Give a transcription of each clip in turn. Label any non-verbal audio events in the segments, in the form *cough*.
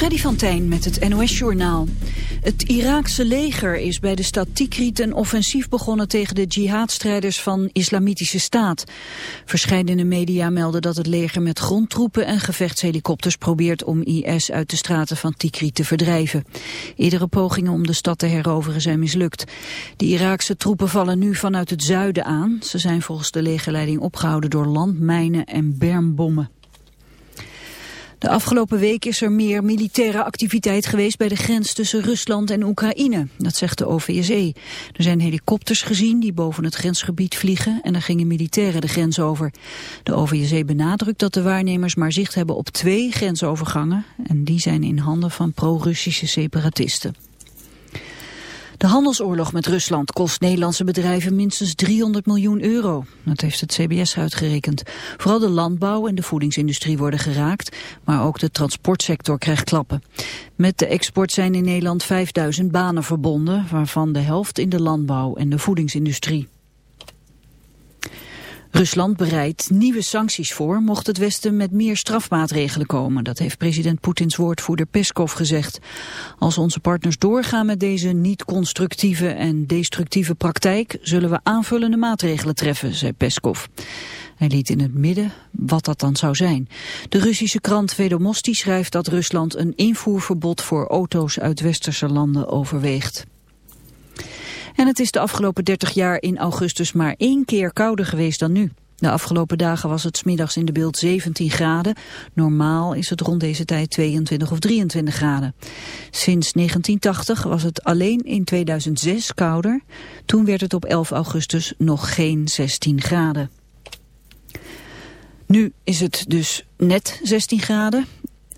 Freddy van Tijn met het NOS-journaal. Het Iraakse leger is bij de stad Tikrit een offensief begonnen tegen de jihadstrijders van Islamitische Staat. Verscheidene media melden dat het leger met grondtroepen en gevechtshelikopters probeert om IS uit de straten van Tikrit te verdrijven. Eerdere pogingen om de stad te heroveren zijn mislukt. De Iraakse troepen vallen nu vanuit het zuiden aan. Ze zijn volgens de legerleiding opgehouden door landmijnen en bermbommen. De afgelopen week is er meer militaire activiteit geweest bij de grens tussen Rusland en Oekraïne. Dat zegt de OVSE. Er zijn helikopters gezien die boven het grensgebied vliegen en er gingen militairen de grens over. De OVSE benadrukt dat de waarnemers maar zicht hebben op twee grensovergangen en die zijn in handen van pro-Russische separatisten. De handelsoorlog met Rusland kost Nederlandse bedrijven minstens 300 miljoen euro. Dat heeft het CBS uitgerekend. Vooral de landbouw en de voedingsindustrie worden geraakt, maar ook de transportsector krijgt klappen. Met de export zijn in Nederland 5000 banen verbonden, waarvan de helft in de landbouw en de voedingsindustrie. Rusland bereidt nieuwe sancties voor mocht het Westen met meer strafmaatregelen komen. Dat heeft president Poetins woordvoerder Peskov gezegd. Als onze partners doorgaan met deze niet-constructieve en destructieve praktijk... zullen we aanvullende maatregelen treffen, zei Peskov. Hij liet in het midden wat dat dan zou zijn. De Russische krant Vedomosti schrijft dat Rusland een invoerverbod voor auto's uit westerse landen overweegt. En het is de afgelopen 30 jaar in augustus maar één keer kouder geweest dan nu. De afgelopen dagen was het smiddags in de beeld 17 graden. Normaal is het rond deze tijd 22 of 23 graden. Sinds 1980 was het alleen in 2006 kouder. Toen werd het op 11 augustus nog geen 16 graden. Nu is het dus net 16 graden.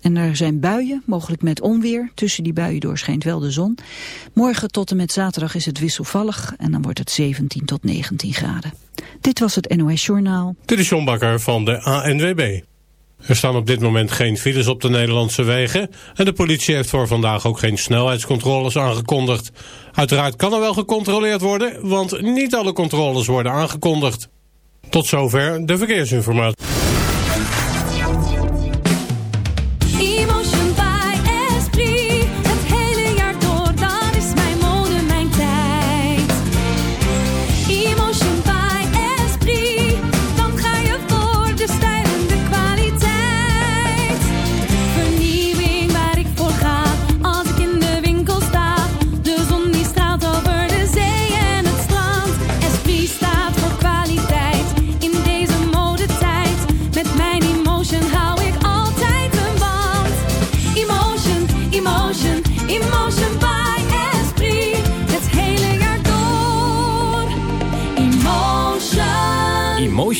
En er zijn buien, mogelijk met onweer. Tussen die buien doorschijnt wel de zon. Morgen tot en met zaterdag is het wisselvallig en dan wordt het 17 tot 19 graden. Dit was het NOS Journaal. Dit is John Bakker van de ANWB. Er staan op dit moment geen files op de Nederlandse wegen... en de politie heeft voor vandaag ook geen snelheidscontroles aangekondigd. Uiteraard kan er wel gecontroleerd worden... want niet alle controles worden aangekondigd. Tot zover de verkeersinformatie.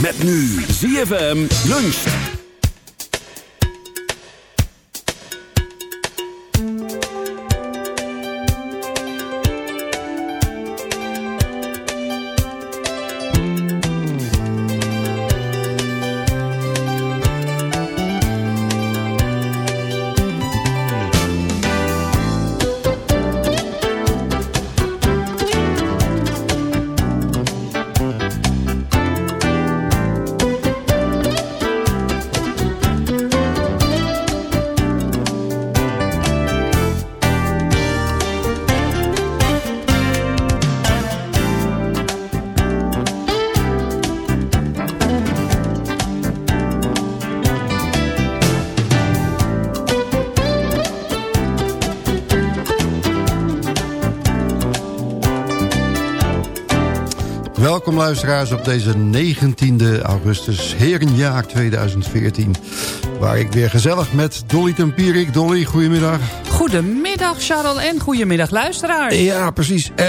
Met nu ZFM luncht. Welkom luisteraars op deze 19e augustus, herenjaar 2014. Waar ik weer gezellig met Dolly Tempierik. Dolly, goedemiddag. Goedemiddag Charles en goedemiddag luisteraars. Ja, precies. Uh,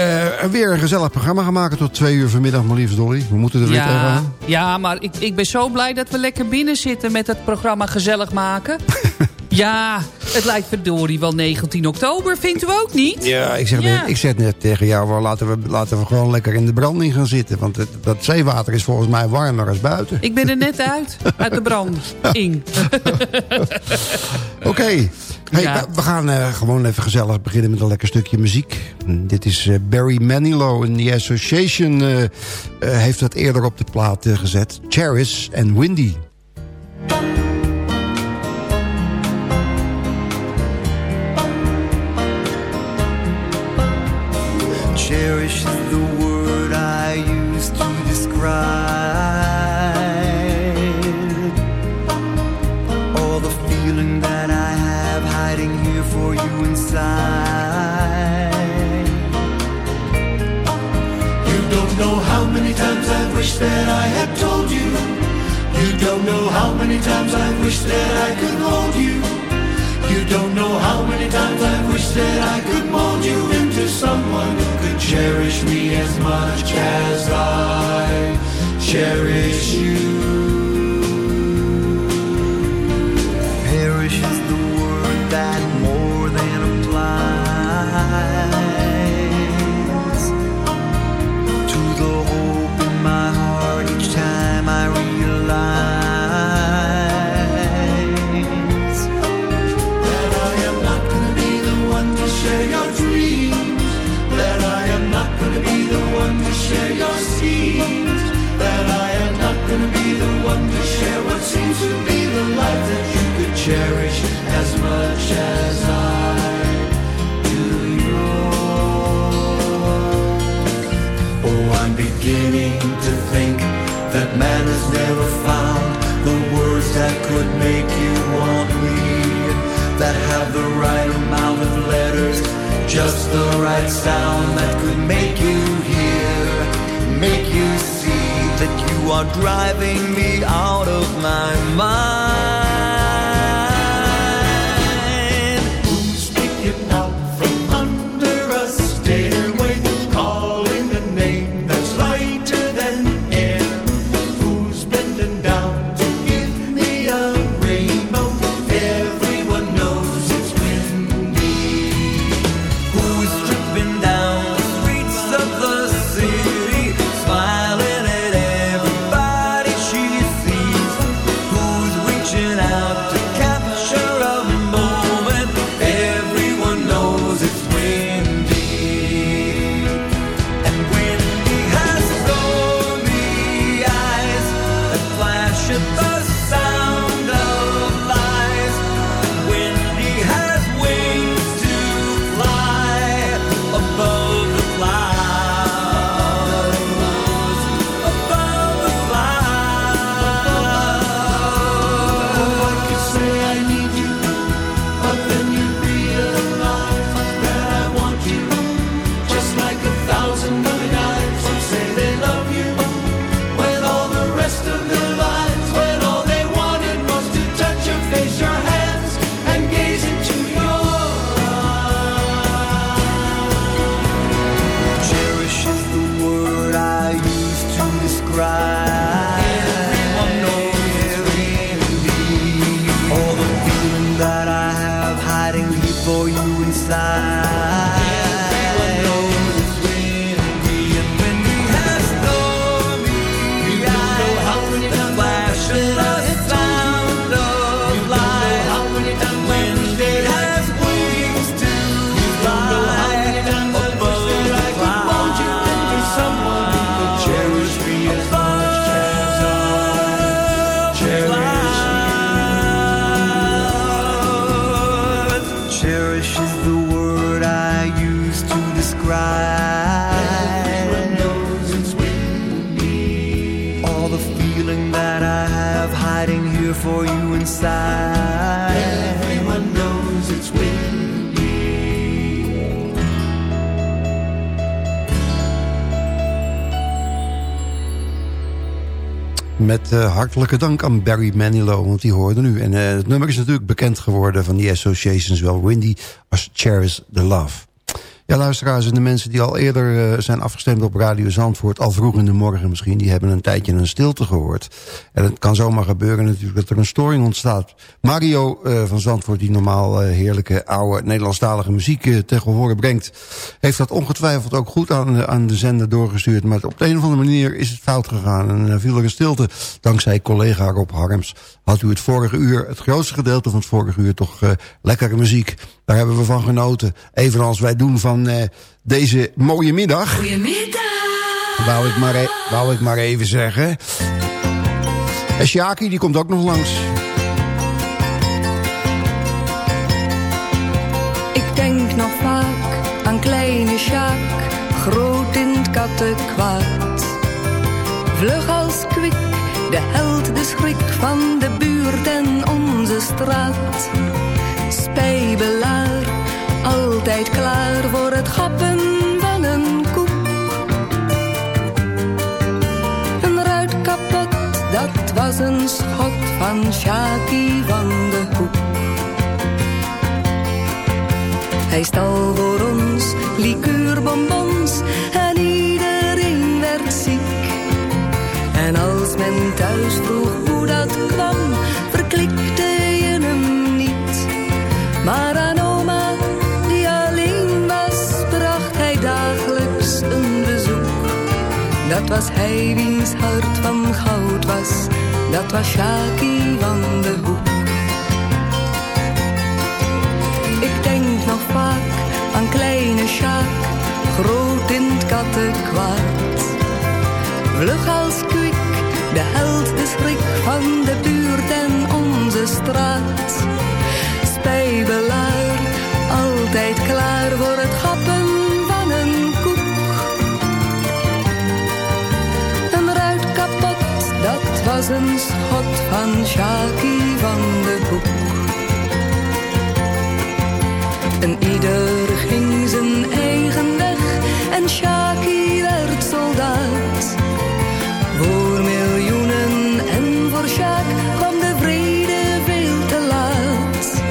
weer een gezellig programma gaan maken tot twee uur vanmiddag, maar liefst Dolly. We moeten er weer tegenaan. Ja, maar ik, ik ben zo blij dat we lekker binnen zitten met het programma Gezellig Maken. *laughs* Ja, het lijkt verdorie wel 19 oktober, vindt u ook niet? Ja, ik zeg, Net, ik zeg net tegen jou, laten we, laten we gewoon lekker in de branding gaan zitten. Want het, dat zeewater is volgens mij warmer als buiten. Ik ben er net uit, uit de branding. *laughs* Oké, hey, we gaan uh, gewoon even gezellig beginnen met een lekker stukje muziek. Dit is uh, Barry Manilow en The Association uh, heeft dat eerder op de plaat gezet. Cherish en Windy. Cherish is the word I use to describe all the feeling that I have hiding here for you inside. You don't know how many times I've wished that I had told you. You don't know how many times I've wished that I could hold you. You don't know how many times I've wished that I could mold you into someone cherish me as much as I cherish you. Just the right sound that could make you hear, make you see that you are driving me out of my mind. worship the sound. Met uh, hartelijke dank aan Barry Manilow, want die hoorde nu. En uh, het nummer is natuurlijk bekend geworden van die associations wel Windy als Cherish the Love. Ja, luisteraars en de mensen die al eerder uh, zijn afgestemd op Radio Zandvoort... al vroeg in de morgen misschien, die hebben een tijdje een stilte gehoord. En het kan zomaar gebeuren natuurlijk dat er een storing ontstaat. Mario uh, van Zandvoort, die normaal uh, heerlijke oude Nederlandstalige muziek tegen horen brengt... heeft dat ongetwijfeld ook goed aan, aan de zender doorgestuurd. Maar op de een of andere manier is het fout gegaan en viel er een stilte. Dankzij collega Rob Harms had u het vorige uur, het grootste gedeelte van het vorige uur... toch lekkere muziek. Daar hebben we van genoten. Evenals wij doen van uh, deze mooie middag. Goedemiddag. Wou ik maar, e wou ik maar even zeggen. En Shaki, die komt ook nog langs. Ik denk nog vaak aan kleine Sjaak, groot in het kattenkwaad. Vlug als kwik, de held, de schrik van de buurt en onze straat altijd klaar voor het gappen van een koek. Een ruit kapot, dat was een schot van Shaki van de Hoek. Hij stal voor was hij wiens hart van goud was, dat was Shaki van de Hoek. Ik denk nog vaak aan kleine Sjaak, groot in het kattenkwaad. Vlug als kwik, de held, de schrik van de ieder ging zijn eigen weg en Shaki werd soldaat. Voor miljoenen en voor Sjaak kwam de vrede veel te laat.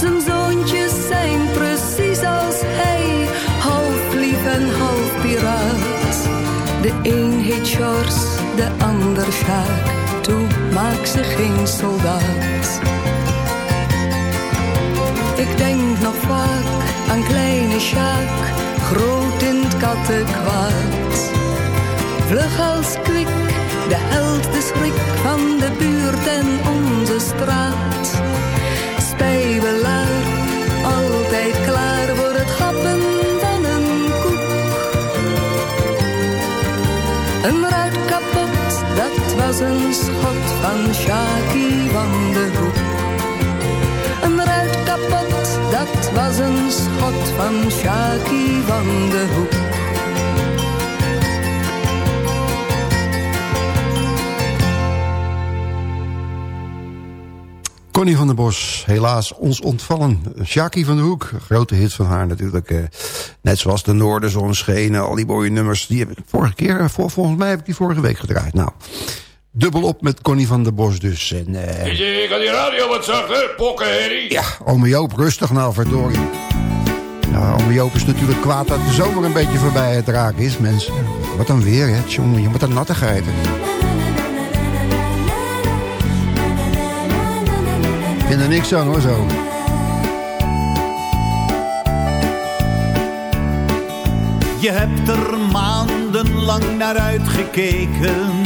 Zijn zoontjes zijn precies als hij, half lief en half piraat. De een heet Sjors, de ander Sjaak, toe maak ze geen soldaat. Nog vaak aan kleine Sjaak, groot in het kattenkwaad. Vlug als kwik, de held, de schrik van de buurt en onze straat. Spijbelaar, altijd klaar voor het gappen van een koek. Een ruit kapot, dat was een schot van Shaki van de Hoek. Een ruit kapot, dat was een schot van Shaki van de Hoek. Connie van der Bos, helaas ons ontvallen. Shaki van der Hoek, grote hit van haar natuurlijk. Eh, net zoals de Noorderzon schenen, al die mooie nummers. Die heb ik vorige keer, eh, vol, volgens mij heb ik die vorige week gedraaid. Nou, dubbel op met Connie van der Bos dus. En, eh, Je kan die radio wat zachter, pokkenherrie. ja, ome Joop, rustig nou, verdorie. Nou, ome Joop is natuurlijk kwaad dat de zomer een beetje voorbij het raken is, mensen. Wat dan weer, hè, jongen, wat een nattigheid. Ik vind er niks aan hoor, zo. Je hebt er maandenlang naar uitgekeken.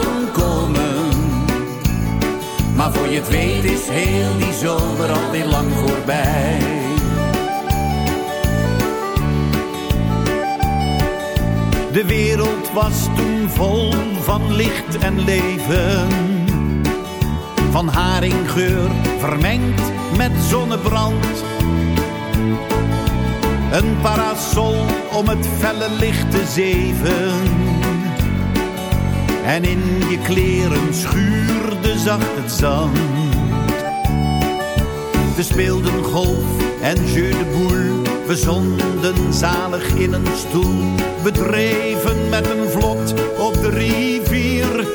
Maar voor je het weet is heel die zomer alweer lang voorbij. De wereld was toen vol van licht en leven. Van haringgeur vermengd met zonnebrand. Een parasol om het felle licht te zeven. En in je kleren schuurde zacht het zand. We speelden golf en jeu de boule. We zonden zalig in een stoel. We dreven met een vlot op de rivier.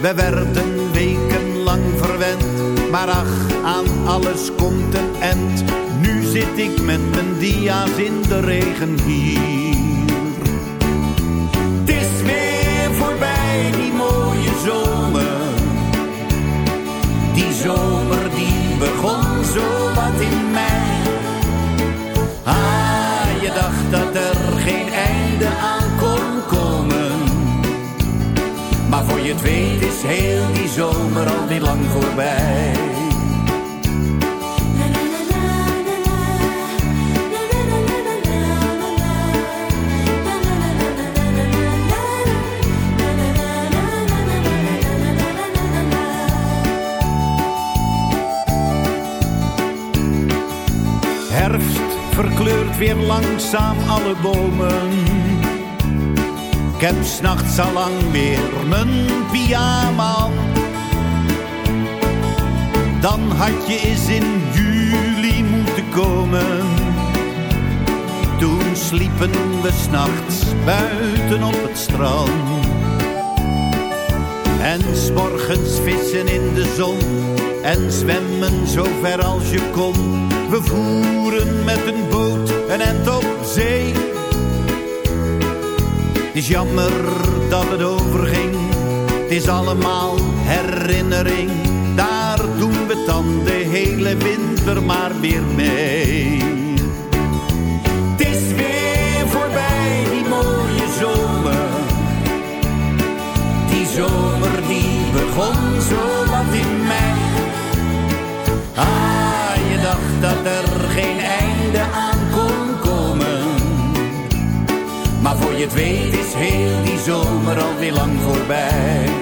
We werden wekenlang verwend. Maar ach, aan alles komt een end. Nu zit ik met mijn dia's in de regen hier. Het weet is heel die zomer al niet lang voorbij. Herfst verkleurt weer langzaam alle bomen. Ik heb s'nachts al lang weer mijn pyjama. Dan had je eens in juli moeten komen. Toen sliepen we s'nachts buiten op het strand. En s'morgens vissen in de zon en zwemmen zo ver als je kon. We voeren met een boot een end op zee. Is jammer dat het overging, het is allemaal herinnering. Daar doen we dan de hele winter maar weer mee. Het is weer voorbij, die mooie zomer. Die zomer die begon zo het weet is heel die zomer alweer lang voorbij.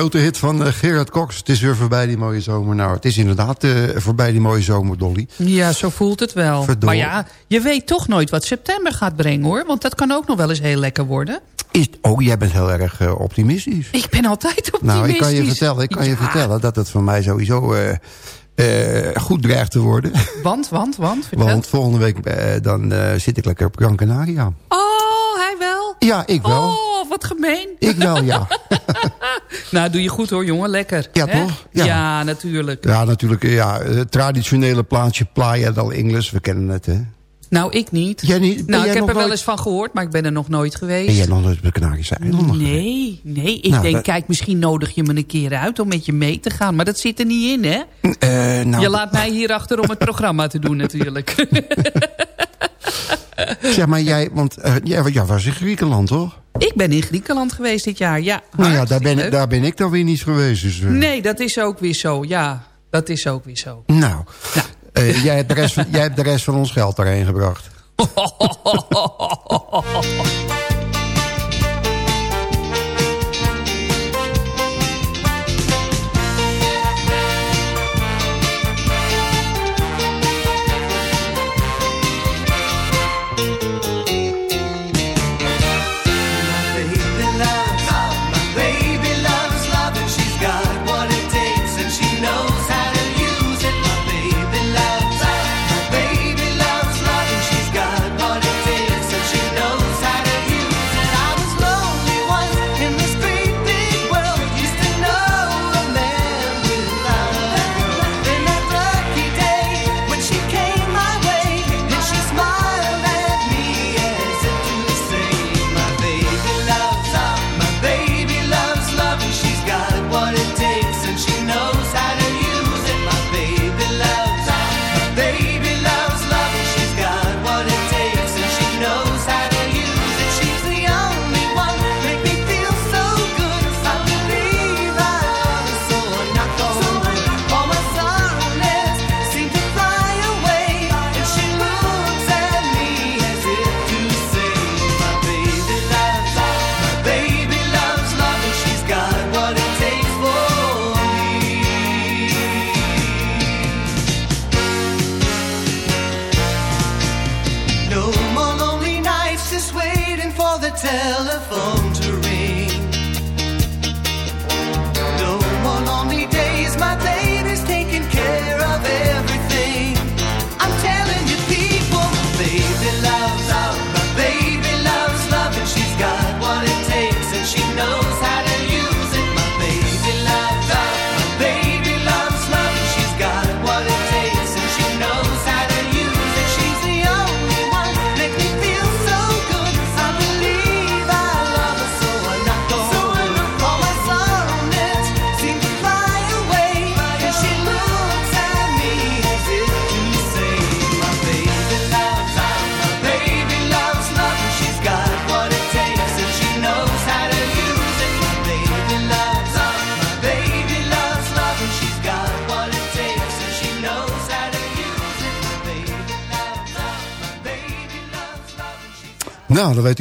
Grote hit van eh, Gerard Cox. Het is weer voorbij die mooie zomer. Nou, het is inderdaad eh, voorbij die mooie zomer, Dolly. Ja, zo voelt het wel. Maar ja, je weet toch nooit wat september gaat brengen hoor. Want dat kan ook nog wel eens heel lekker worden. Is, oh, jij bent heel erg eh, optimistisch. Ik ben altijd optimistisch. Nou, ik kan je vertellen, ik kan je vertellen dat het voor mij sowieso goed dreigt te worden. Want, want, want, vertel. Want volgende week dan zit ik lekker op Gran Canaria. Oh, wel? Ja, ik wel. Oh, wat gemeen. Ik wel, ja. *laughs* nou, doe je goed hoor, jongen. Lekker. Ja, hè? toch? Ja. Ja. natuurlijk. Ja, natuurlijk. Ja, het traditionele plaatsje Playa del Ingles. We kennen het, hè? Nou, ik niet. Jij niet? Ben Nou, jij ik heb er wel eens van gehoord, maar ik ben er nog nooit geweest. Ben jij nog nooit op de Canarische eilanden? Nee, nee. Ik Nou, denk, dat- kijk, misschien nodig je me een keer uit om met je mee te gaan. Maar dat zit er niet in, hè? Eh, nou, je laat mij hier achter om het programma te doen, natuurlijk. *laughs* *laughs* *laughs* Zeg maar, jij, want eh, jij, jij was in Griekenland, toch? ik ben in Griekenland geweest dit jaar, ja. Nou ja, daar ben, leuk. daar ben ik dan weer niet geweest. Dus, eh, Nee, dat is ook weer zo, ja. Dat is ook weer zo. Nou, eh, jij, hebt de rest van, jij hebt de rest van ons geld daarheen gebracht. *laughs*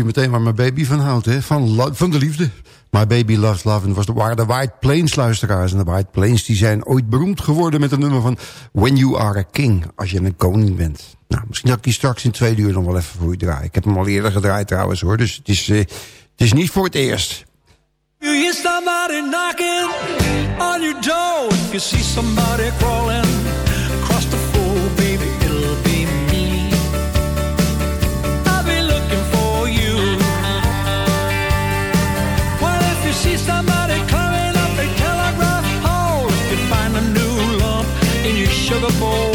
meteen waar mijn baby van houdt, hè? Van, van de liefde. My Baby Loves Love. En was waren de White Plains luisteraars. En de White Plains die zijn ooit beroemd geworden met een nummer van... When You Are a King, als je een koning bent. Nou, misschien dat ik die straks in twee uur nog wel even voor u draaien. Ik heb hem al eerder gedraaid trouwens, hoor. Dus het is, uh, het is niet voor het eerst. You hear somebody knocking on your door. If you see somebody crawling your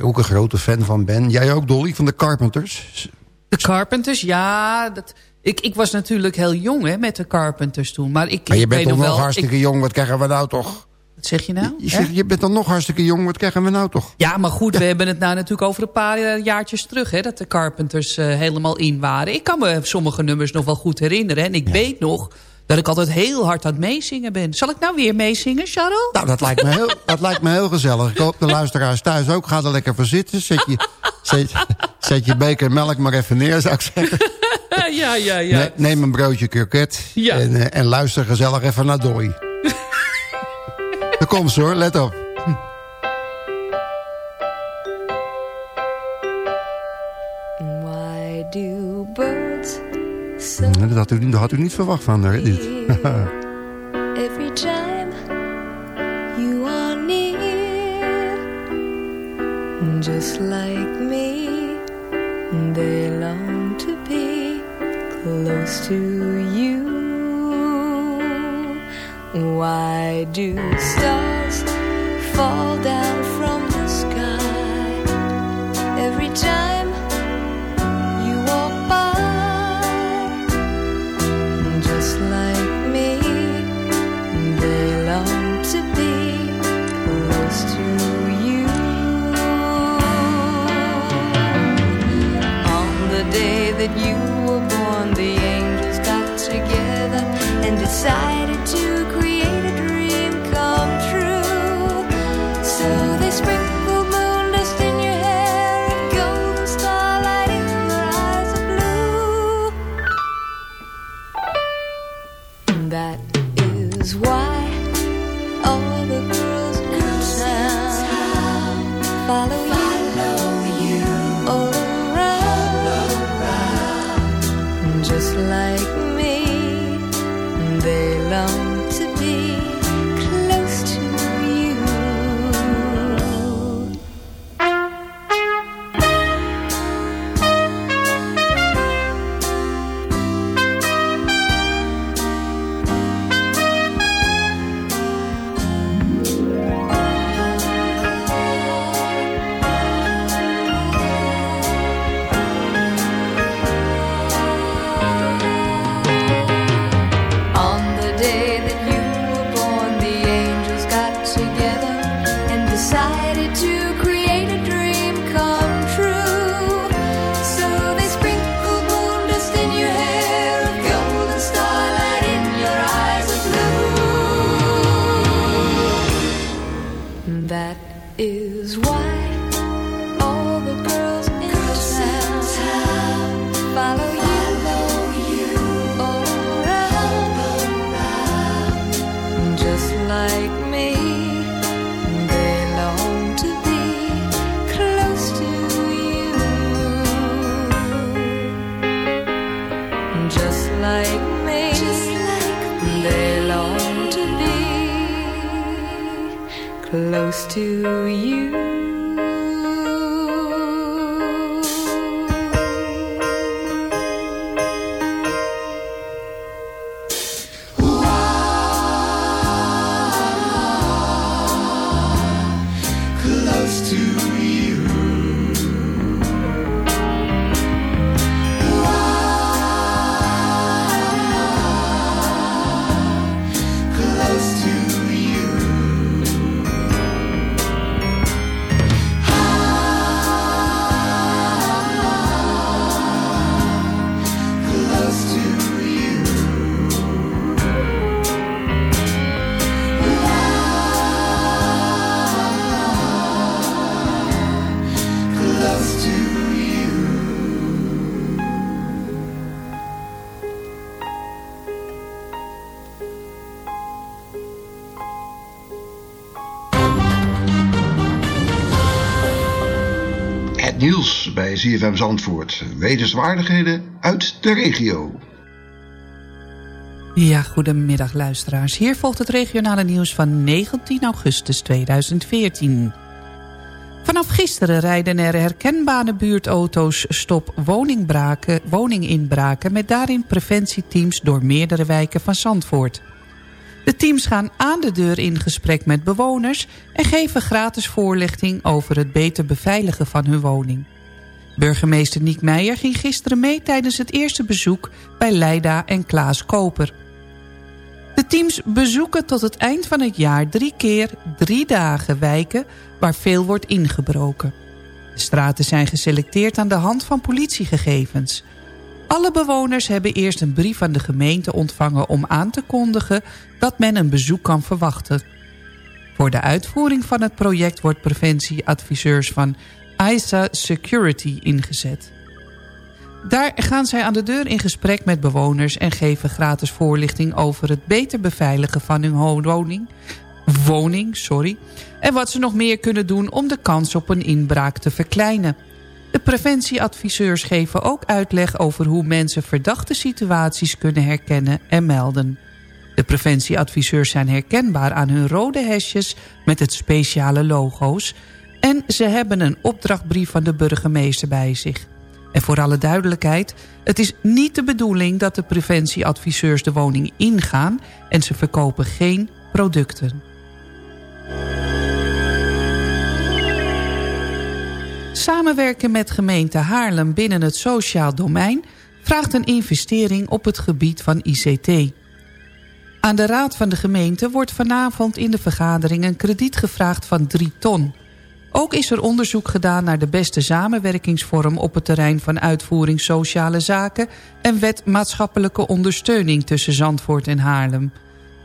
ik ook een grote fan van ben. Jij ook, Dolly, van de Carpenters? De Carpenters, ja. Dat, ik, ik was natuurlijk heel jong hè, met de Carpenters toen. Maar, ik, maar je bent toch nog wel, hartstikke jong, wat krijgen we nou toch? Wat zeg je nou? Je, bent dan nog hartstikke jong, wat krijgen we nou toch? Ja, maar goed, we hebben het nou natuurlijk over een paar eh, jaartjes terug... Hè, dat de Carpenters uh, helemaal in waren. Ik kan me sommige nummers nog wel goed herinneren. En ik ja. weet nog dat ik altijd heel hard aan het meezingen ben. Zal ik nou weer meezingen, Charles? Nou, dat lijkt, me heel, *laughs* dat lijkt me heel gezellig. Ik hoop de luisteraars thuis ook. Ga er lekker voor zitten. Zet je, zet, zet je beker melk maar even neer, zou ik zeggen. *laughs* ja, ja, ja. Ne neem een broodje kurket ja. en, uh, en luister gezellig even naar. *laughs* Daar komt ze hoor, let op. dat had, u, dat had u niet verwacht van haar, dit. Every time you are near Just like me They long to be close to you. Why do stars fall down from the sky? Every time to you. ZFM Zandvoort. Wetenswaardigheden uit de regio. Ja, goedemiddag luisteraars. Hier volgt het regionale nieuws van 19 augustus 2014. Vanaf gisteren rijden er herkenbare buurtauto's stop woningbraken, woninginbraken... met daarin preventieteams door meerdere wijken van Zandvoort. De teams gaan aan de deur in gesprek met bewoners... en geven gratis voorlichting over het beter beveiligen van hun woning. Burgemeester Niek Meijer ging gisteren mee tijdens het eerste bezoek bij Leida en Klaas Koper. De teams bezoeken tot het eind van het jaar drie keer drie dagen wijken waar veel wordt ingebroken. De straten zijn geselecteerd aan de hand van politiegegevens. Alle bewoners hebben eerst een brief van de gemeente ontvangen om aan te kondigen dat men een bezoek kan verwachten. Voor de uitvoering van het project wordt preventieadviseurs van ISA Security ingezet. Daar gaan zij aan de deur in gesprek met bewoners... en geven gratis voorlichting over het beter beveiligen van hun woning... woning sorry, en wat ze nog meer kunnen doen om de kans op een inbraak te verkleinen. De preventieadviseurs geven ook uitleg over hoe mensen verdachte situaties kunnen herkennen en melden. De preventieadviseurs zijn herkenbaar aan hun rode hesjes met het speciale logo's... En ze hebben een opdrachtbrief van de burgemeester bij zich. En voor alle duidelijkheid, het is niet de bedoeling dat de preventieadviseurs de woning ingaan en ze verkopen geen producten. Samenwerken met gemeente Haarlem binnen het sociaal domein vraagt een investering op het gebied van ICT. Aan de raad van de gemeente wordt vanavond in de vergadering een krediet gevraagd van 3 ton. Ook is er onderzoek gedaan naar de beste samenwerkingsvorm... op het terrein van uitvoering sociale zaken... en wet maatschappelijke ondersteuning tussen Zandvoort en Haarlem.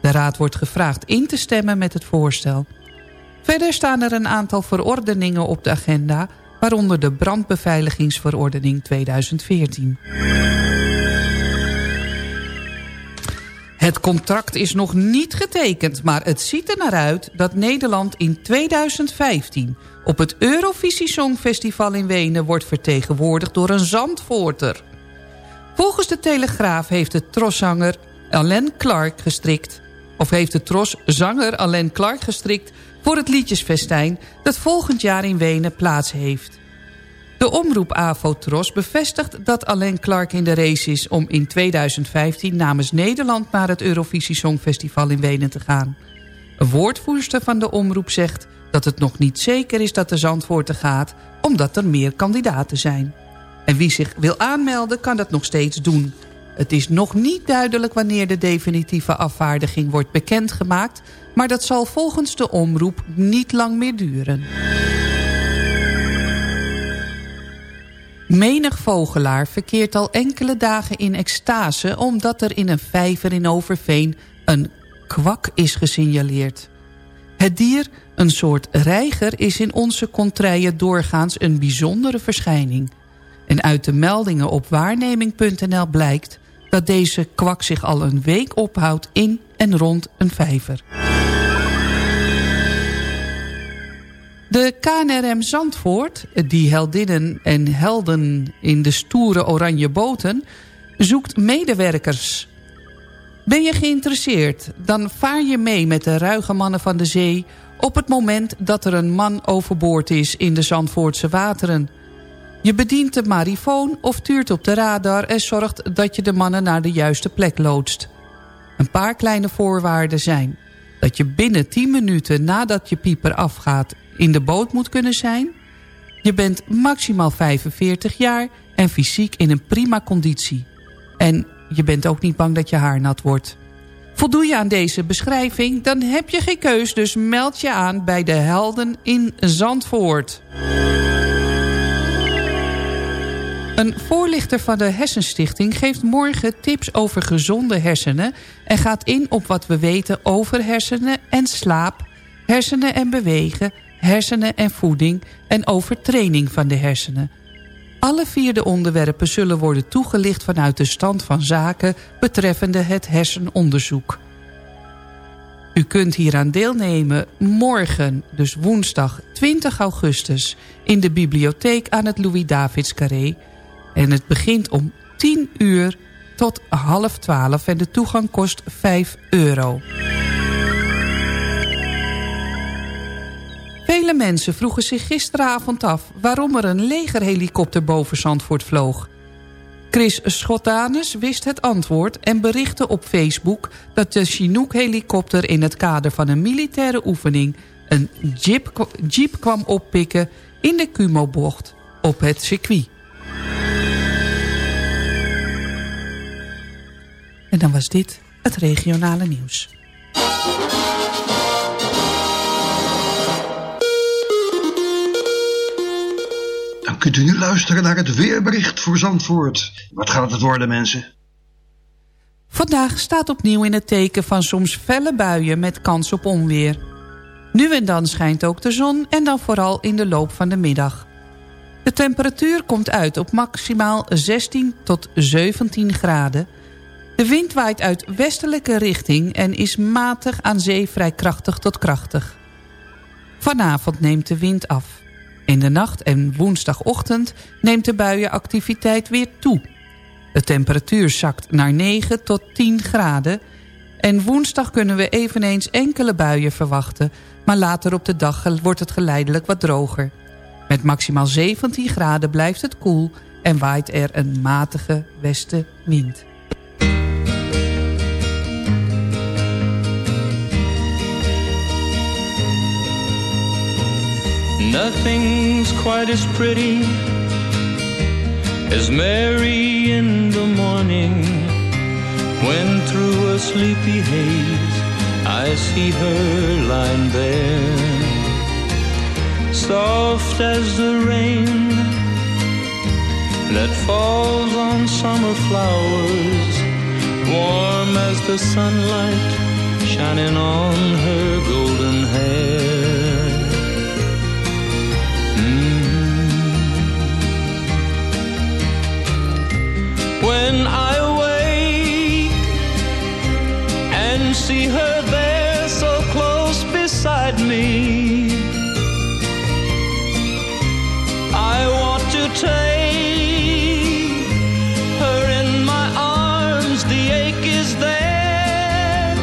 De Raad wordt gevraagd in te stemmen met het voorstel. Verder staan er een aantal verordeningen op de agenda... waaronder de brandbeveiligingsverordening 2014. Het contract is nog niet getekend, maar het ziet er naar uit... dat Nederland in 2015 op het Eurovisie Songfestival in Wenen... wordt vertegenwoordigd door een Zandvoorter. Volgens de Telegraaf heeft de troszanger Alain Clark gestrikt... of heeft de troszanger Alain Clark gestrikt... voor het liedjesfestijn dat volgend jaar in Wenen plaats heeft. De omroep AVO-Tros bevestigt dat Alain Clark in de race is... om in 2015 namens Nederland naar het Eurovisie Songfestival in Wenen te gaan. Een woordvoerster van de omroep zegt dat het nog niet zeker is dat de Zandvoorten gaat... omdat er meer kandidaten zijn. En wie zich wil aanmelden kan dat nog steeds doen. Het is nog niet duidelijk wanneer de definitieve afvaardiging wordt bekendgemaakt... maar dat zal volgens de omroep niet lang meer duren. Menig vogelaar verkeert al enkele dagen in extase... omdat er in een vijver in Overveen een kwak is gesignaleerd. Het dier, een soort reiger, is in onze contraien doorgaans een bijzondere verschijning. En uit de meldingen op waarneming.nl blijkt... dat deze kwak zich al een week ophoudt in en rond een vijver. De KNRM Zandvoort, die heldinnen en helden in de stoere oranje boten... zoekt medewerkers Ben je geïnteresseerd, dan vaar je mee met de ruige mannen van de zee... op het moment dat er een man overboord is in de Zandvoortse wateren. Je bedient de marifoon of tuurt op de radar... en zorgt dat je de mannen naar de juiste plek loodst. Een paar kleine voorwaarden zijn... dat je binnen 10 minuten nadat je pieper afgaat in de boot moet kunnen zijn... je bent maximaal 45 jaar en fysiek in een prima conditie... En je bent ook niet bang dat je haar nat wordt. Voldoe je aan deze beschrijving, dan heb je geen keus... dus meld je aan bij de Helden in Zandvoort. Een voorlichter van de Hersenstichting geeft morgen tips over gezonde hersenen... en gaat in op wat we weten over hersenen en slaap... hersenen en bewegen, hersenen en voeding... en over training van de hersenen... Alle vier de onderwerpen zullen worden toegelicht vanuit de stand van zaken betreffende het hersenonderzoek. U kunt hieraan deelnemen morgen, dus woensdag 20 augustus... in de bibliotheek aan het Louis-Davids Carré. En het begint om 10 uur tot half 12 en de toegang kost 5 euro. Vele mensen vroegen zich gisteravond af... waarom er een legerhelikopter boven Zandvoort vloog. Chris Schotanus wist het antwoord en berichtte op Facebook... dat de Chinook-helikopter in het kader van een militaire oefening... een jeep, jeep kwam oppikken in de Kumo-bocht op het circuit. En dan was dit het regionale nieuws. Kunt u nu luisteren naar het weerbericht voor Zandvoort. Wat gaat het worden, mensen? Vandaag staat opnieuw in het teken van soms felle buien met kans op onweer. Nu en dan schijnt ook de zon en dan vooral in de loop van de middag. De temperatuur komt uit op maximaal 16 tot 17 graden. De wind waait uit westelijke richting en is matig aan zee vrij krachtig tot krachtig. Vanavond neemt de wind af. In de nacht en woensdagochtend neemt de buienactiviteit weer toe. De temperatuur zakt naar 9 tot 10 graden... en woensdag kunnen we eveneens enkele buien verwachten... maar later op de dag wordt het geleidelijk wat droger. Met maximaal 17 graden blijft het koel... en waait er een matige westenwind. Nothing's quite as pretty as Mary in the morning when through a sleepy haze I see her lying there, soft as the rain that falls on summer flowers, warm as the sunlight shining on her golden hair. When I wake and see her there so close beside me. I want to take her in my arms, the ache is there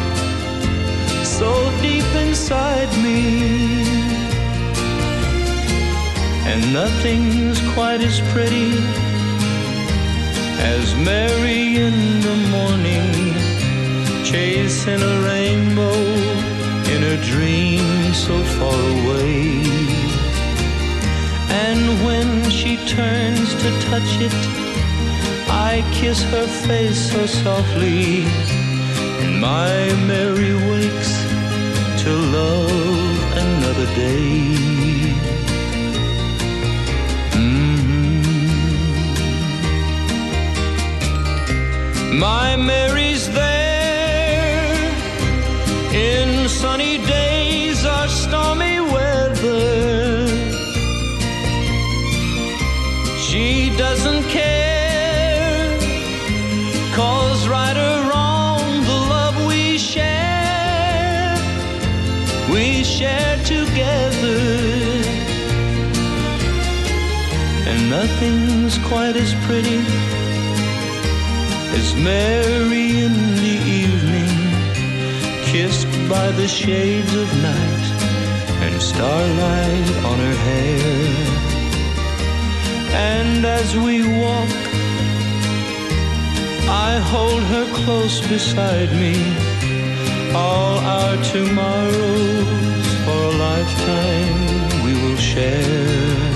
so deep inside me. And nothing's quite as pretty as Mary in the morning, chasing a rainbow in a dream so far away. And when she turns to touch it, I kiss her face so softly, and my Mary wakes to love another day. My Mary's there in sunny days or stormy weather. She doesn't care, cause right or wrong, the love we share, we share together. And nothing's quite as pretty as Mary in the evening kissed by the shades of night and starlight on her hair. And as we walk, I hold her close beside me. All our tomorrows for a lifetime we will share.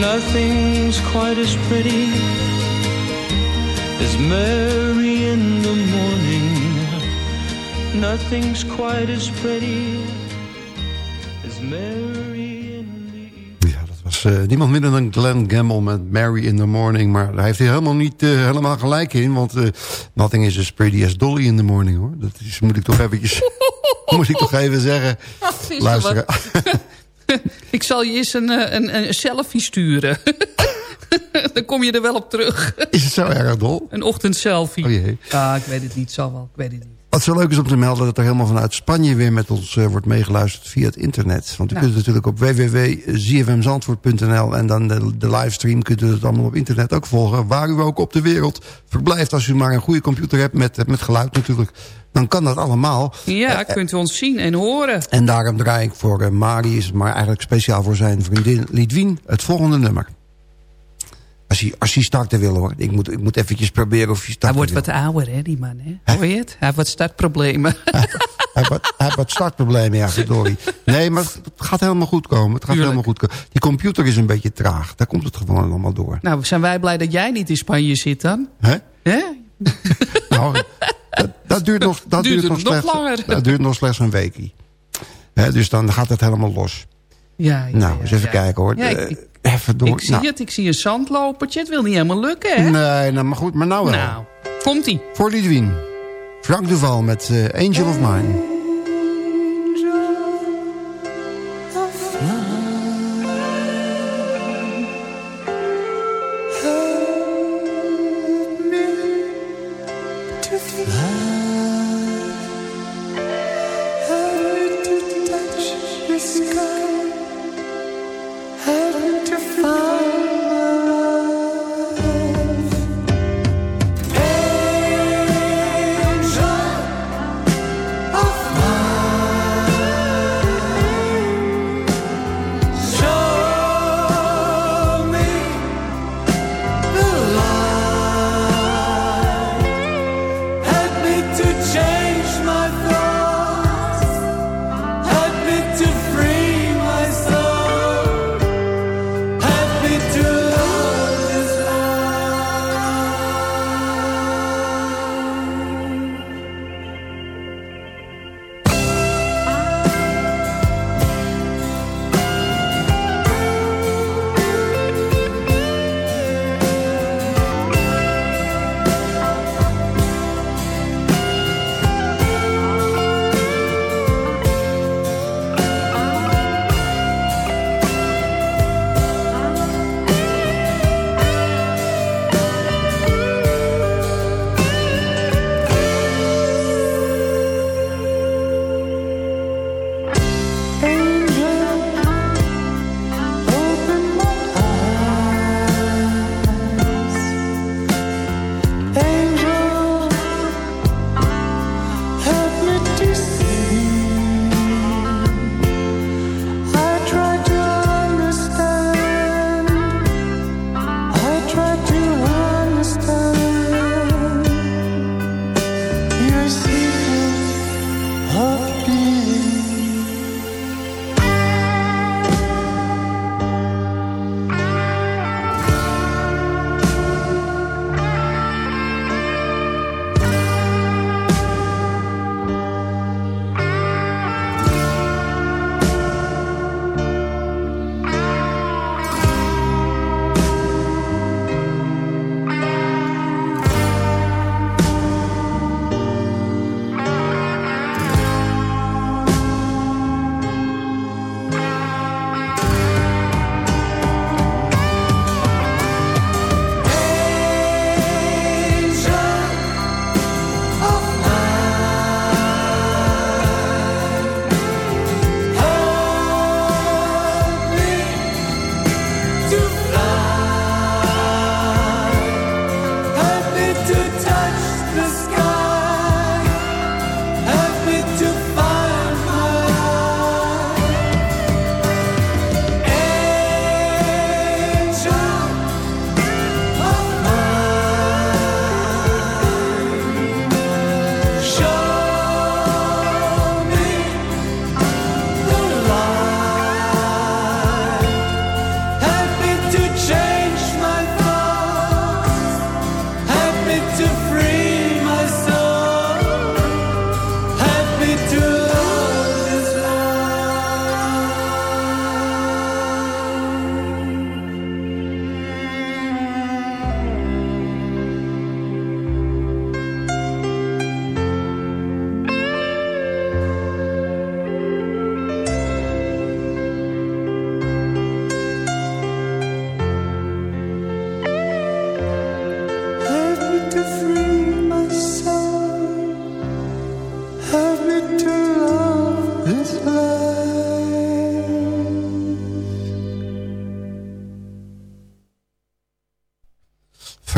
Nothing's quite as pretty as Mary in the morning. Nothing's quite as pretty as Mary in the Ja, dat was eh, niemand minder dan Glenn Gamble met Mary in the Morning. Maar daar heeft hij helemaal niet eh, helemaal gelijk in. Want eh, nothing is as pretty as Dolly in the morning, hoor. Dat is, moet ik toch eventjes... *laughs* moet ik toch even zeggen. Is er Luisteren. *laughs* *laughs* Ik zal je eens een, eh, een, een selfie sturen. *laughs* Dan kom je er wel op terug. Is het zo erg, Dol? Een ochtendselfie. Oh jee. Ah, ik weet het niet, zal wel. Ik weet het niet. Wat zo leuk is om te melden dat er helemaal vanuit Spanje weer met ons eh, wordt meegeluisterd via het internet. Want u Nou. kunt natuurlijk op www.zfmzandvoort.nl en dan de, de livestream kunt u het allemaal op internet ook volgen. Waar u ook op de wereld verblijft als u maar een goede computer hebt met, met geluid natuurlijk. Dan kan dat allemaal. Ja, Eh, kunt u ons zien en horen. En daarom draai ik voor uh, Marius, maar eigenlijk speciaal voor zijn vriendin Lidwien, het volgende nummer. Als hij, als hij starten wil hoor. Ik moet, ik moet eventjes proberen of hij starten Hij wordt wil. wat ouder, hè, die man. Hè? Hoor je het? Hij heeft wat startproblemen. Hij heeft wat, hij heeft wat startproblemen, ja, verdorie. Nee, maar het gaat helemaal goed komen. Het gaat Tuurlijk. helemaal goed komen. Die computer is een beetje traag. Daar komt het gewoon allemaal door. nou, zijn wij blij dat jij niet in Spanje zit dan? Hè? Hè? Nou, dat, dat duurt nog, dat Duurt duurt nog, slechts, langer? Dat duurt nog slechts een weekie. Hè, dus dan gaat het helemaal los. Ja, ja, nou, eens even ja. kijken hoor. Ja, ik- Eh, ik- even door. Ik zie nou, het, ik zie een zandlopertje. Het wil niet helemaal lukken, hè? Nee, nou, maar goed, maar nou wel. Nou, komt-ie. Voor Lidwien. Frank Duval met eh, Angel of Mine.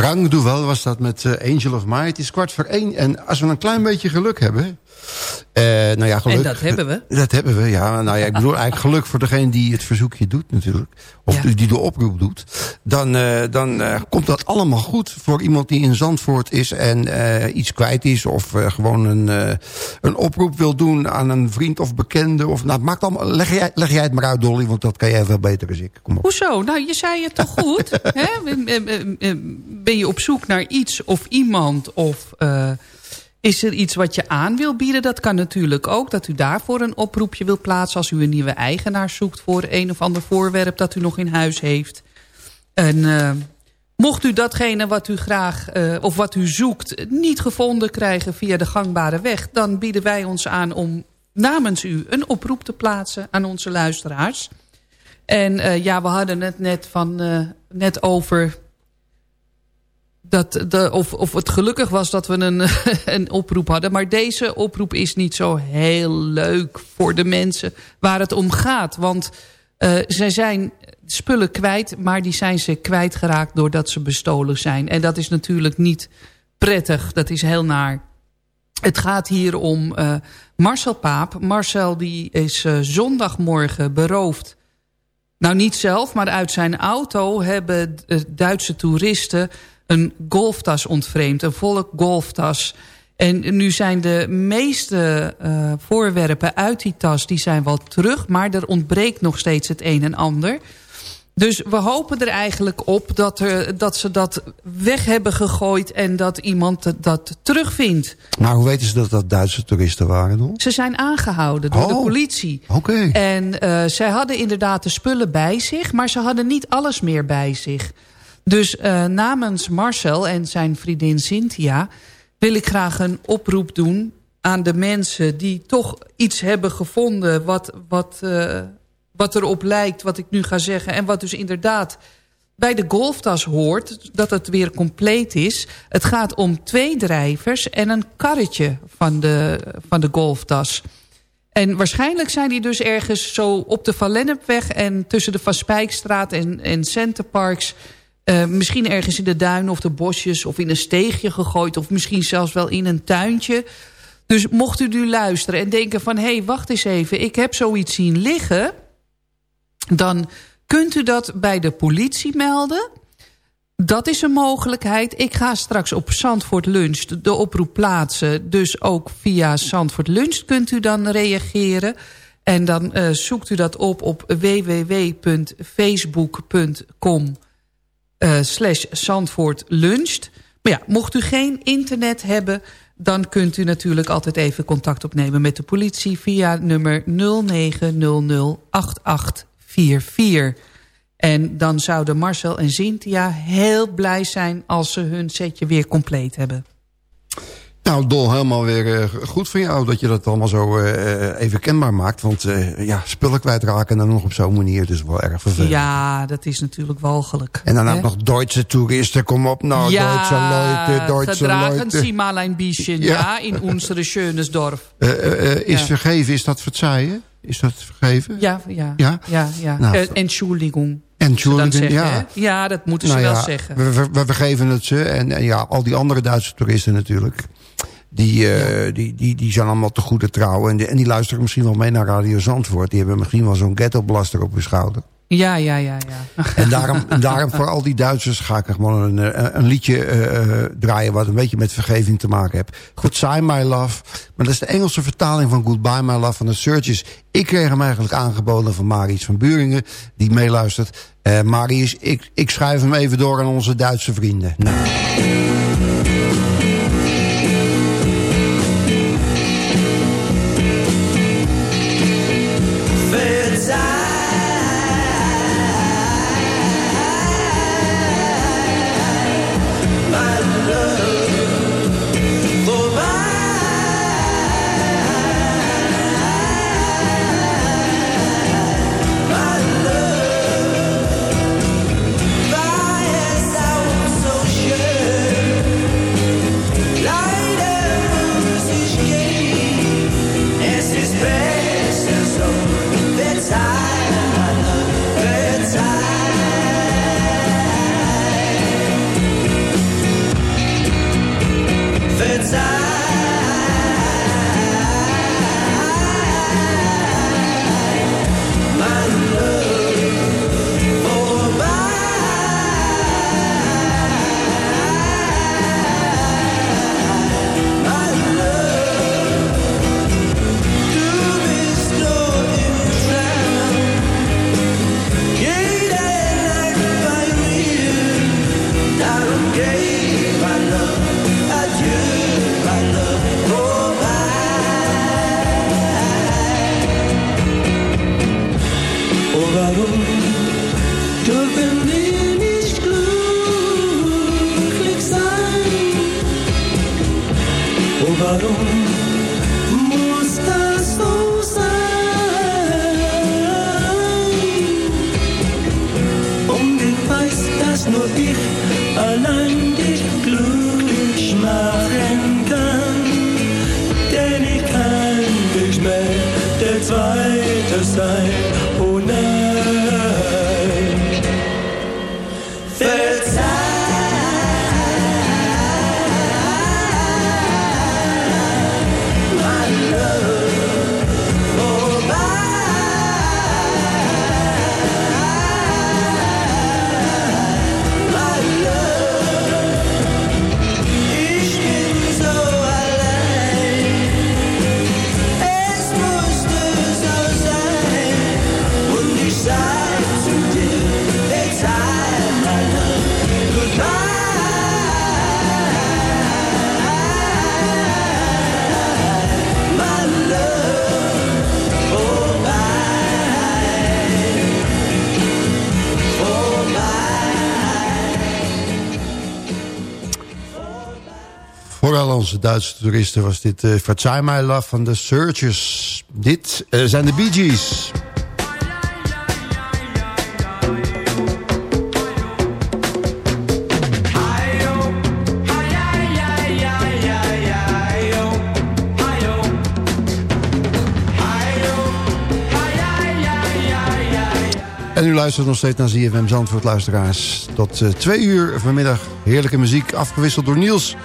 Rang Duval was dat met uh, Angel of Might. Het is kwart voor één. En als we een klein beetje geluk hebben... Uh, nou ja, geluk, en dat hebben we. Dat hebben we, ja. Nou ja, ik bedoel eigenlijk geluk voor degene die het verzoekje doet natuurlijk. Of ja. die de oproep doet. Dan, uh, dan uh, komt dat allemaal goed voor iemand die in Zandvoort is en iets kwijt is. Of gewoon een, een oproep wil doen aan een vriend of bekende. Of, nou, maakt allemaal, leg, jij, leg jij het maar uit, Dolly, want dat kan jij veel beter dan ik. Kom op. Hoezo? Nou, je zei het toch goed? *laughs* Hè? Ben je op zoek naar iets of iemand of... Is er iets wat je aan wil bieden? Dat kan natuurlijk ook. Dat u daarvoor een oproepje wil plaatsen. Als u een nieuwe eigenaar zoekt voor een of ander voorwerp dat u nog in huis heeft. En uh, mocht u datgene wat u graag uh, of wat u zoekt niet gevonden krijgen via de gangbare weg. Dan bieden wij ons aan om namens u een oproep te plaatsen aan onze luisteraars. En uh, ja, we hadden het net, van, net over dat de, of, of het gelukkig was dat we een, *laughs* een oproep hadden. Maar deze oproep is niet zo heel leuk voor de mensen waar het om gaat. Want uh, zij zijn spullen kwijt, maar die zijn ze kwijtgeraakt doordat ze bestolen zijn. En dat is natuurlijk niet prettig, dat is heel naar. Het gaat hier om uh, Marcel Paap. Marcel die is uh, zondagmorgen beroofd. Nou niet zelf, maar uit zijn auto hebben Duitse toeristen een golftas ontvreemd. Een volle golftas. En nu zijn de meeste uh, voorwerpen uit die tas... die zijn wel terug, maar er ontbreekt nog steeds het een en ander... Dus we hopen er eigenlijk op dat, er, dat ze dat weg hebben gegooid... en dat iemand dat terugvindt. Maar hoe weten ze dat dat Duitse toeristen waren dan? Ze zijn aangehouden door de Oh, politie. Oké. En uh, zij hadden inderdaad de spullen bij zich... maar ze hadden niet alles meer bij zich. Dus uh, namens Marcel en zijn vriendin Cynthia... wil ik graag een oproep doen aan de mensen... die toch iets hebben gevonden wat, wat, uh, wat erop lijkt, wat ik nu ga zeggen... en wat dus inderdaad bij de golftas hoort, dat het weer compleet is. Het gaat om twee drijvers en een karretje van de, van de golftas. En waarschijnlijk zijn die dus ergens zo op de Van Lennepweg... en tussen de Van Spijkstraat en, en Centerparks... Uh, misschien ergens in de duinen of de bosjes of in een steegje gegooid... of misschien zelfs wel in een tuintje. Dus mocht u nu luisteren en denken van... hé, hey, wacht eens even, ik heb zoiets zien liggen... dan kunt u dat bij de politie melden. Dat is een mogelijkheid. Ik ga straks op Zandvoort Lunch de oproep plaatsen. Dus ook via Zandvoort Lunch kunt u dan reageren... En dan uh, zoekt u dat op op www.facebook.com slash Zandvoort luncht. Maar ja, mocht u geen internet hebben... dan kunt u natuurlijk altijd even contact opnemen met de politie... via nummer 09008844. En dan zouden Marcel en Cynthia heel blij zijn... als ze hun setje weer compleet hebben. Nou, Dol, helemaal weer uh, goed van jou dat je dat allemaal zo uh, even kenbaar maakt. Want uh, ja, spullen kwijtraken dan nog op zo'n manier, dus wel erg vervelend. Ja, dat is natuurlijk walgelijk. En dan ook nog Duitse toeristen, kom op nou, ja, Duitse Leute, Duitse Leute. Sie mal ein bisschen, ja, ja in onze schönes Dorf. *laughs* is Ja. vergeven, is dat verzeihen? Is dat vergeven? Ja, ja, Ja? ja, ja. Nou, Eh, Entschuldigung. Dan zeggen, ja. Ja, dat moeten ze Nou wel ja, zeggen. We, we, we vergeven het ze. En, en ja, al die andere Duitse toeristen natuurlijk. Die, uh, die, die, die zijn allemaal te goede trouwen. En die, en die luisteren misschien wel mee naar Radio Zandvoort. Die hebben misschien wel zo'n ghetto-blaster op hun schouder. Ja, ja, ja, ja. En daarom, daarom voor al die Duitsers ga ik gewoon een, eh, een liedje uh, draaien... wat een beetje met vergeving te maken heeft. Goodbye My Love. Maar dat is de Engelse vertaling van Goodbye My Love van de Searches. Ik kreeg hem eigenlijk aangeboden van Marius van Buringen... die meeluistert. Uh, Marius, ik, ik schrijf hem even door aan onze Duitse vrienden. Nou. Duitse toeristen was dit uh, Verzeih My Love van de Searchers. Dit eh, zijn de Bee Gees. En u luistert nog steeds naar ZFM Zandvoort, luisteraars. Tot uh, twee uur vanmiddag heerlijke muziek, afgewisseld door Niels.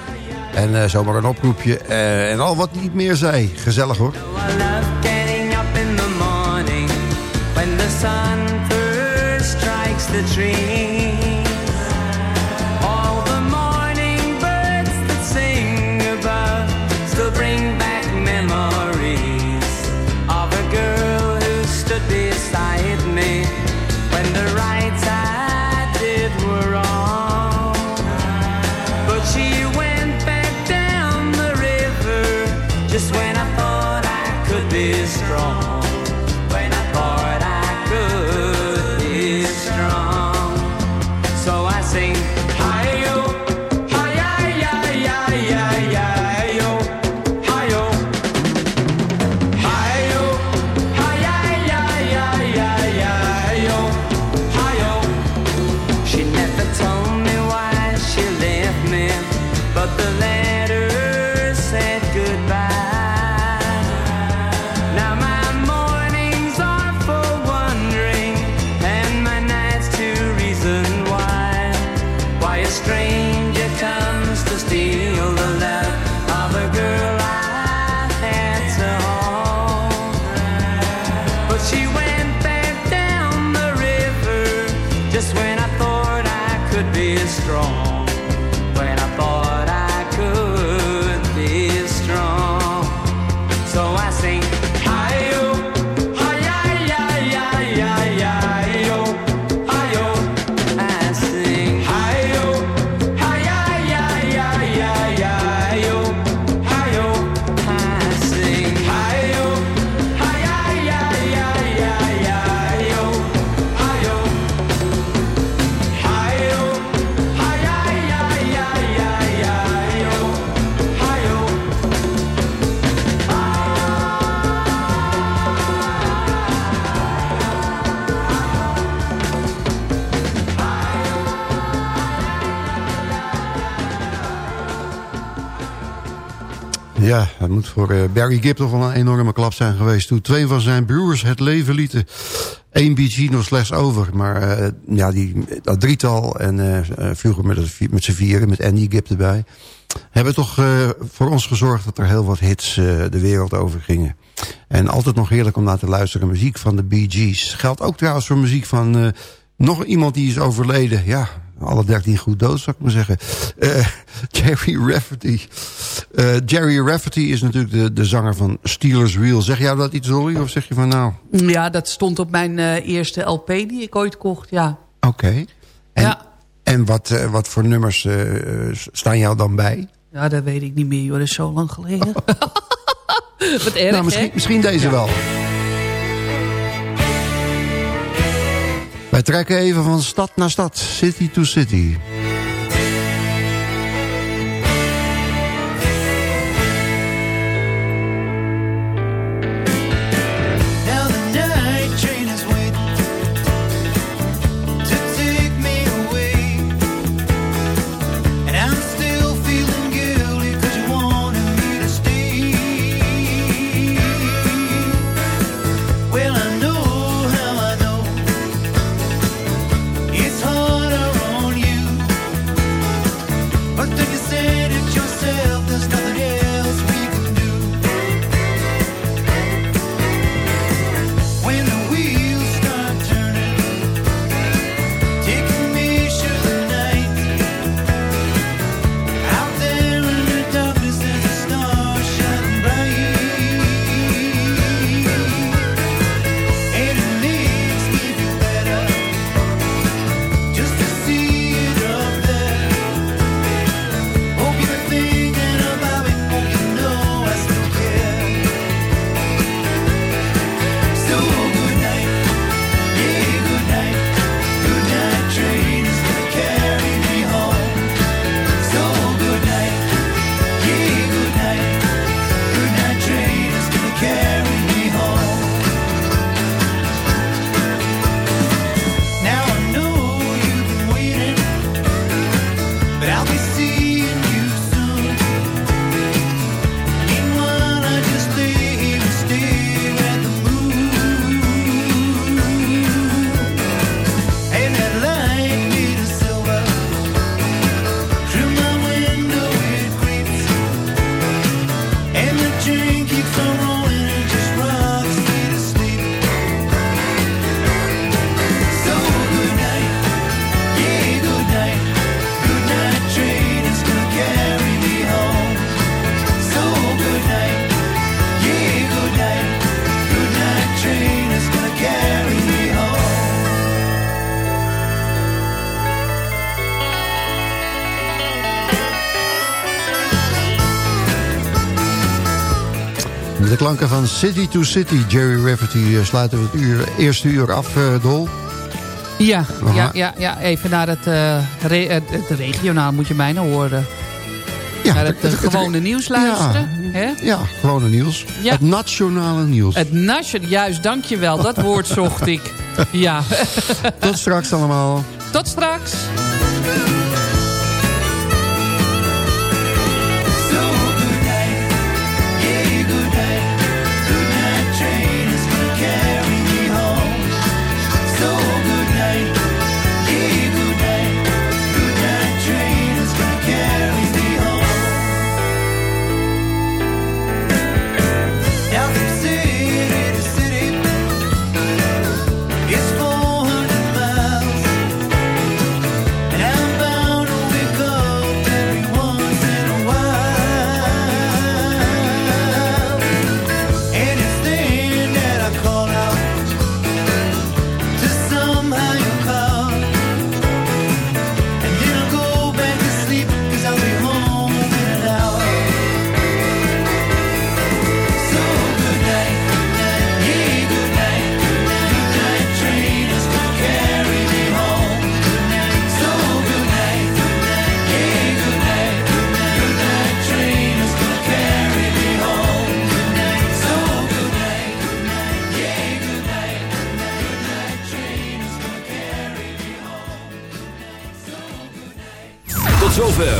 En uh, zomaar een oproepje. Uh, en al wat niet meer zei. Gezellig hoor. I love getting up in the morning dat moet voor uh, Barry Gibb toch wel een enorme klap zijn geweest... toen twee van zijn broers het leven lieten. Eén BG nog slechts over. Maar uh, ja, die, dat drietal en uh, vroeger met, met z'n vieren, met Andy Gibb erbij... hebben toch voor ons gezorgd dat er heel wat hits de wereld over gingen. En altijd nog heerlijk om naar te luisteren. Muziek van de Gees. Geldt ook trouwens voor muziek van nog iemand die is overleden. Ja, alle dertien goed dood, zou ik maar zeggen. Uh, *laughs* Jerry Rafferty. Uh, Jerry Rafferty is natuurlijk de, de zanger van Steelers Wheel. Zeg jij dat iets, Dolly? Of zeg je van nou... Ja, dat stond op mijn uh, eerste LP die ik ooit kocht, ja. Oké. Okay. En, ja. en wat, wat voor nummers staan jou dan bij? Ja, dat weet ik niet meer, joh. Dat is zo lang geleden. *laughs* *laughs* wat erg, nou, misschien, misschien deze ja. wel. Wij trekken even van stad naar stad, city to city. Klanken van City to City. Jerry Rafferty eh, sluiten we het uur, eerste uur af, eh, Dol. Ja, ja, ja, ja, even naar het, eh, re- het, het regionaal moet je mij nou horen. Ja, naar het, het- het- gewone nieuws luisteren. hè? Ja, gewone nieuws. Ja. Het nationale nieuws. Het national, juist, dankjewel. Dat woord zocht ik. *laughs* Ja. Tot straks allemaal. Tot straks.